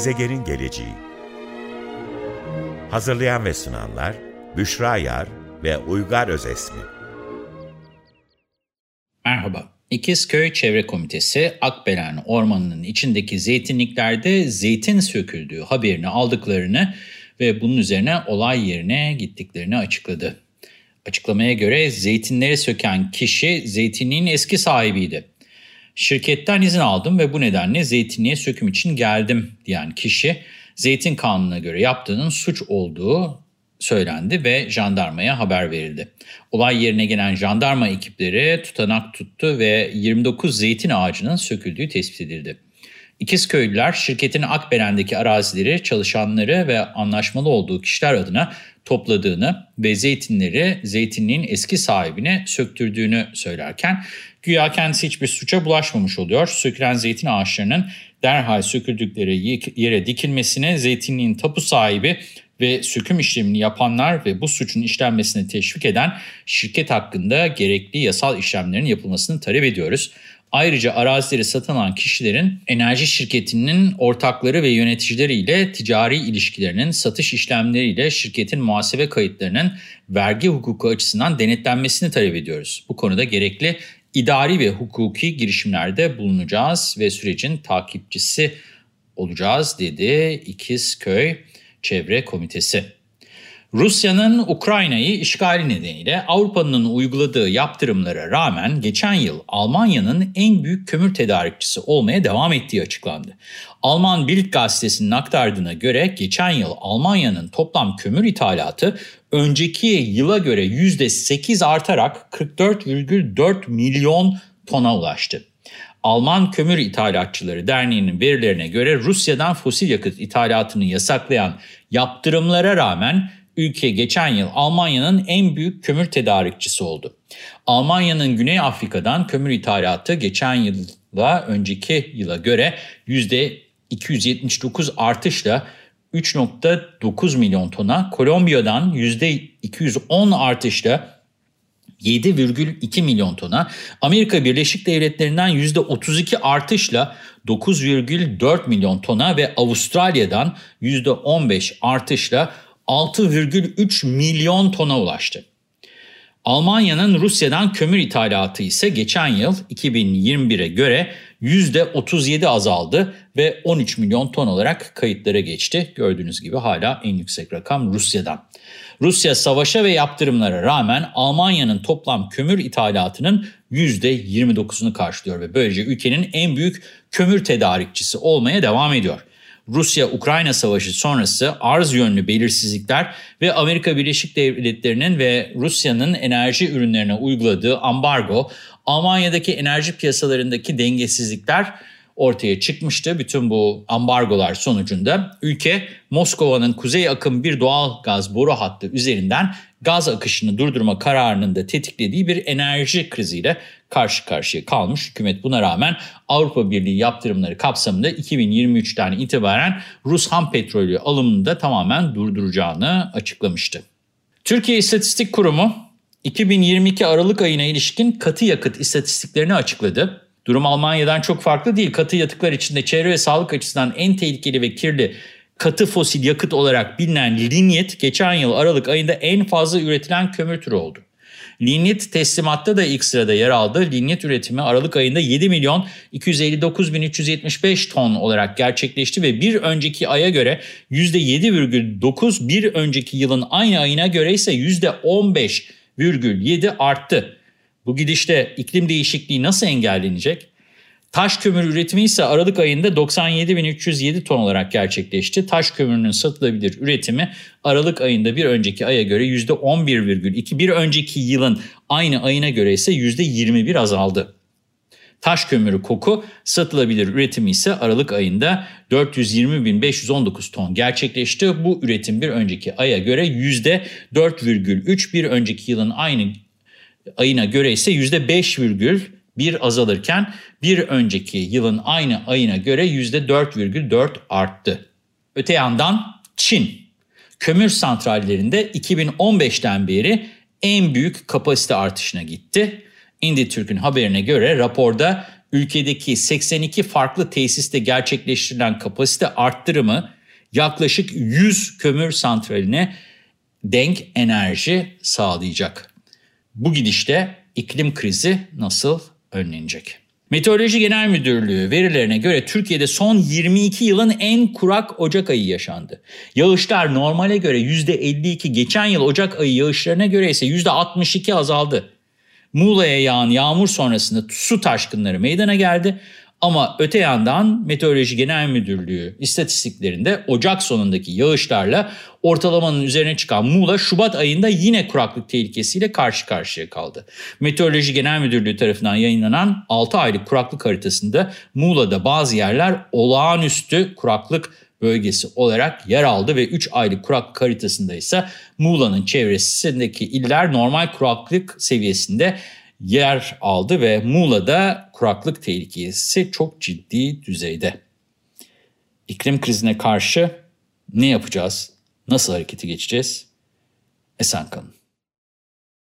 Gezegenin geleceği Hazırlayan ve sunanlar Büşra Yar ve Uygar Özesmi Merhaba. İkizköy Çevre Komitesi Akbelen Ormanı'nın içindeki zeytinliklerde zeytin söküldüğü haberini aldıklarını ve bunun üzerine olay yerine gittiklerini açıkladı. Açıklamaya göre zeytinleri söken kişi zeytinliğin eski sahibiydi. Şirketten izin aldım ve bu nedenle zeytinliğe söküm için geldim diyen kişi zeytin kanununa göre yaptığının suç olduğu söylendi ve jandarmaya haber verildi. Olay yerine gelen jandarma ekipleri tutanak tuttu ve 29 zeytin ağacının söküldüğü tespit edildi. İkizköylüler şirketin Akbelen'deki arazileri çalışanları ve anlaşmalı olduğu kişiler adına topladığını ve zeytinleri zeytinliğin eski sahibine söktürdüğünü söylerken güya kendisi hiçbir suça bulaşmamış oluyor. Sökülen zeytin ağaçlarının derhal söküldükleri yere dikilmesine zeytinliğin tapu sahibi ve söküm işlemini yapanlar ve bu suçun işlenmesine teşvik eden şirket hakkında gerekli yasal işlemlerin yapılmasını talep ediyoruz. Ayrıca arazileri satın alan kişilerin enerji şirketinin ortakları ve yöneticileriyle ticari ilişkilerinin satış işlemleriyle şirketin muhasebe kayıtlarının vergi hukuku açısından denetlenmesini talep ediyoruz. Bu konuda gerekli idari ve hukuki girişimlerde bulunacağız ve sürecin takipçisi olacağız dedi İkizköy Çevre Komitesi. Rusya'nın Ukrayna'yı işgali nedeniyle Avrupa'nın uyguladığı yaptırımlara rağmen geçen yıl Almanya'nın en büyük kömür tedarikçisi olmaya devam ettiği açıklandı. Alman Bild gazetesinin aktardığına göre geçen yıl Almanya'nın toplam kömür ithalatı önceki yıla göre %8 artarak 44,4 milyon tona ulaştı. Alman Kömür İthalatçıları Derneği'nin verilerine göre Rusya'dan fosil yakıt ithalatını yasaklayan yaptırımlara rağmen ülke geçen yıl Almanya'nın en büyük kömür tedarikçisi oldu. Almanya'nın Güney Afrika'dan kömür ithalatı geçen yıla önceki yıla göre %279 artışla 3.9 milyon tona, Kolombiya'dan %210 artışla 7,2 milyon tona, Amerika Birleşik Devletleri'nden %32 artışla 9,4 milyon tona ve Avustralya'dan %15 artışla 6,3 milyon tona ulaştı. Almanya'nın Rusya'dan kömür ithalatı ise geçen yıl 2021'e göre %37 azaldı ve 13 milyon ton olarak kayıtlara geçti. Gördüğünüz gibi hala en yüksek rakam Rusya'dan. Rusya savaşa ve yaptırımlara rağmen Almanya'nın toplam kömür ithalatının %29'unu karşılıyor ve böylece ülkenin en büyük kömür tedarikçisi olmaya devam ediyor. Rusya-Ukrayna savaşı sonrası arz yönlü belirsizlikler ve Amerika Birleşik Devletleri'nin ve Rusya'nın enerji ürünlerine uyguladığı ambargo, Almanya'daki enerji piyasalarındaki dengesizlikler ortaya çıkmıştı. Bütün bu ambargolar sonucunda ülke Moskova'nın Kuzey Akım bir doğal gaz boru hattı üzerinden gaz akışını durdurma kararının da tetiklediği bir enerji kriziyle karşı karşıya kalmış. Hükümet buna rağmen Avrupa Birliği yaptırımları kapsamında 2023'ten itibaren Rus ham petrolü alımını da tamamen durduracağını açıklamıştı. Türkiye İstatistik Kurumu 2022 Aralık ayına ilişkin katı yakıt istatistiklerini açıkladı. Durum Almanya'dan çok farklı değil. Katı yatıklar içinde çevre ve sağlık açısından en tehlikeli ve kirli katı fosil yakıt olarak bilinen linyet geçen yıl Aralık ayında en fazla üretilen kömür türü oldu. Linyet teslimatta da ilk sırada yer aldı. Linyet üretimi Aralık ayında 7 milyon 259 bin 375 ton olarak gerçekleşti ve bir önceki aya göre %7,9 bir önceki yılın aynı ayına göre ise %15,7 arttı. Bu gidişte iklim değişikliği nasıl engellenecek? Taş kömür üretimi ise Aralık ayında 97.307 ton olarak gerçekleşti. Taş kömürünün satılabilir üretimi Aralık ayında bir önceki aya göre %11,2, bir önceki yılın aynı ayına göre ise %21 azaldı. Taş kömürü koku satılabilir üretimi ise Aralık ayında 420.519 ton gerçekleşti. Bu üretim bir önceki aya göre %4,3 bir önceki yılın aynı ayına göre ise %5,1 azalırken bir önceki yılın aynı ayına göre %4,4 arttı. Öte yandan Çin kömür santrallerinde 2015'ten beri en büyük kapasite artışına gitti. Inditürk'ün haberine göre raporda ülkedeki 82 farklı tesiste gerçekleştirilen kapasite arttırımı yaklaşık 100 kömür santraline denk enerji sağlayacak. Bu gidişte iklim krizi nasıl önlenecek? Meteoroloji Genel Müdürlüğü verilerine göre Türkiye'de son 22 yılın en kurak Ocak ayı yaşandı. Yağışlar normale göre %52, geçen yıl Ocak ayı yağışlarına göre ise %62 azaldı. Muğla'ya yağan yağmur sonrasında su taşkınları meydana geldi. Ama öte yandan Meteoroloji Genel Müdürlüğü istatistiklerinde Ocak sonundaki yağışlarla ortalamanın üzerine çıkan Muğla Şubat ayında yine kuraklık tehlikesiyle karşı karşıya kaldı. Meteoroloji Genel Müdürlüğü tarafından yayınlanan 6 aylık kuraklık haritasında Muğla'da bazı yerler olağanüstü kuraklık bölgesi olarak yer aldı ve 3 aylık kuraklık haritasında ise Muğla'nın çevresindeki iller normal kuraklık seviyesinde yer aldı ve Muğla'da kuraklık tehlikesi çok ciddi düzeyde. İklim krizine karşı ne yapacağız? Nasıl harekete geçeceğiz? Esen kalın.